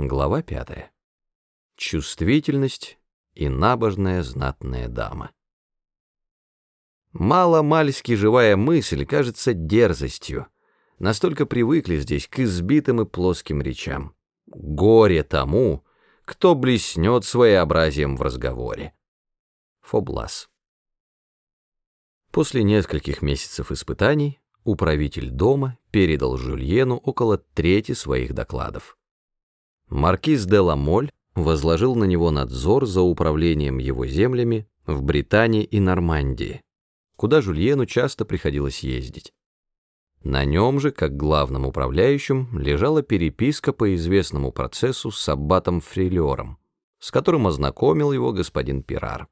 Глава пятая. Чувствительность и набожная знатная дама. Мало-мальски живая мысль кажется дерзостью. Настолько привыкли здесь к избитым и плоским речам. Горе тому, кто блеснет своеобразием в разговоре. Фоблас. После нескольких месяцев испытаний управитель дома передал Жюльену около трети своих докладов. Маркиз де Ламоль возложил на него надзор за управлением его землями в Британии и Нормандии, куда Жюльену часто приходилось ездить. На нем же, как главным управляющим, лежала переписка по известному процессу с аббатом Фрилером, с которым ознакомил его господин Пирар.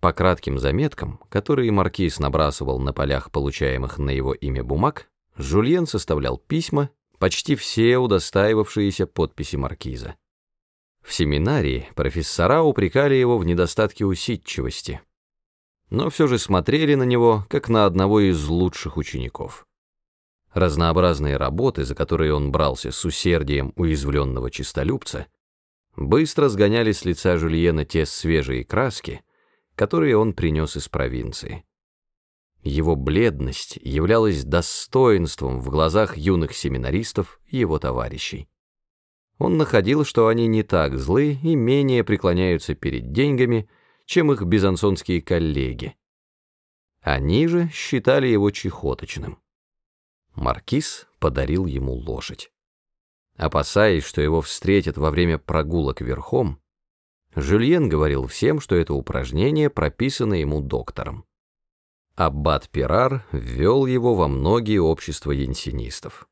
По кратким заметкам, которые маркиз набрасывал на полях получаемых на его имя бумаг, Жульен составлял письма, почти все удостаивавшиеся подписи маркиза. В семинарии профессора упрекали его в недостатке усидчивости, но все же смотрели на него, как на одного из лучших учеников. Разнообразные работы, за которые он брался с усердием уязвленного чистолюбца, быстро сгоняли с лица Жульена те свежие краски, которые он принес из провинции. Его бледность являлась достоинством в глазах юных семинаристов и его товарищей. Он находил, что они не так злы и менее преклоняются перед деньгами, чем их бизансонские коллеги. Они же считали его чехоточным. Маркиз подарил ему лошадь. Опасаясь, что его встретят во время прогулок верхом, Жюльен говорил всем, что это упражнение прописано ему доктором. Аббат Пирар ввел его во многие общества янсинистов.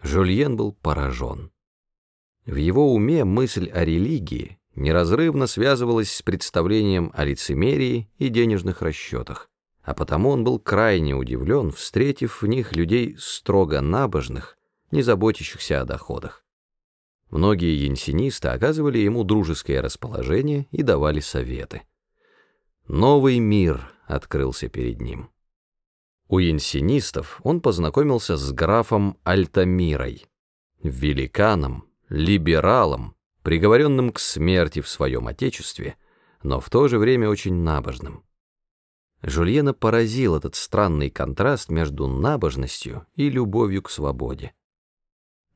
Жюльен был поражен. В его уме мысль о религии неразрывно связывалась с представлением о лицемерии и денежных расчетах, а потому он был крайне удивлен, встретив в них людей строго набожных, не заботящихся о доходах. Многие янсинисты оказывали ему дружеское расположение и давали советы. Новый мир открылся перед ним. У янсинистов он познакомился с графом Альтамирой, великаном, либералом, приговоренным к смерти в своем отечестве, но в то же время очень набожным. Жульена поразил этот странный контраст между набожностью и любовью к свободе.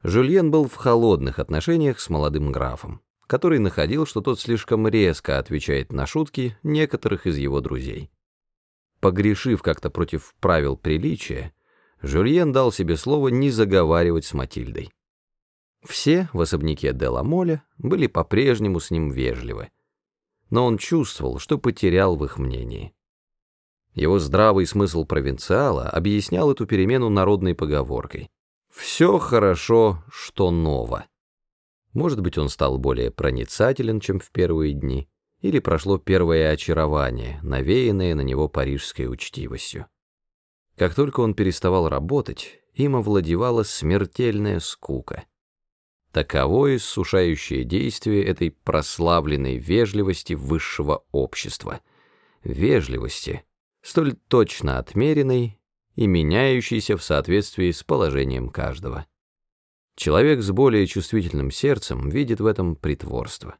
Жюльен был в холодных отношениях с молодым графом, который находил, что тот слишком резко отвечает на шутки некоторых из его друзей. Погрешив как-то против правил приличия, Жюльен дал себе слово не заговаривать с Матильдой. Все в особняке Делла Моля были по-прежнему с ним вежливы, но он чувствовал, что потерял в их мнении. Его здравый смысл провинциала объяснял эту перемену народной поговоркой. Все хорошо, что ново. Может быть, он стал более проницателен, чем в первые дни, или прошло первое очарование, навеянное на него парижской учтивостью. Как только он переставал работать, им овладевала смертельная скука. Таково иссушающее действие этой прославленной вежливости высшего общества. Вежливости, столь точно отмеренной и меняющийся в соответствии с положением каждого. Человек с более чувствительным сердцем видит в этом притворство.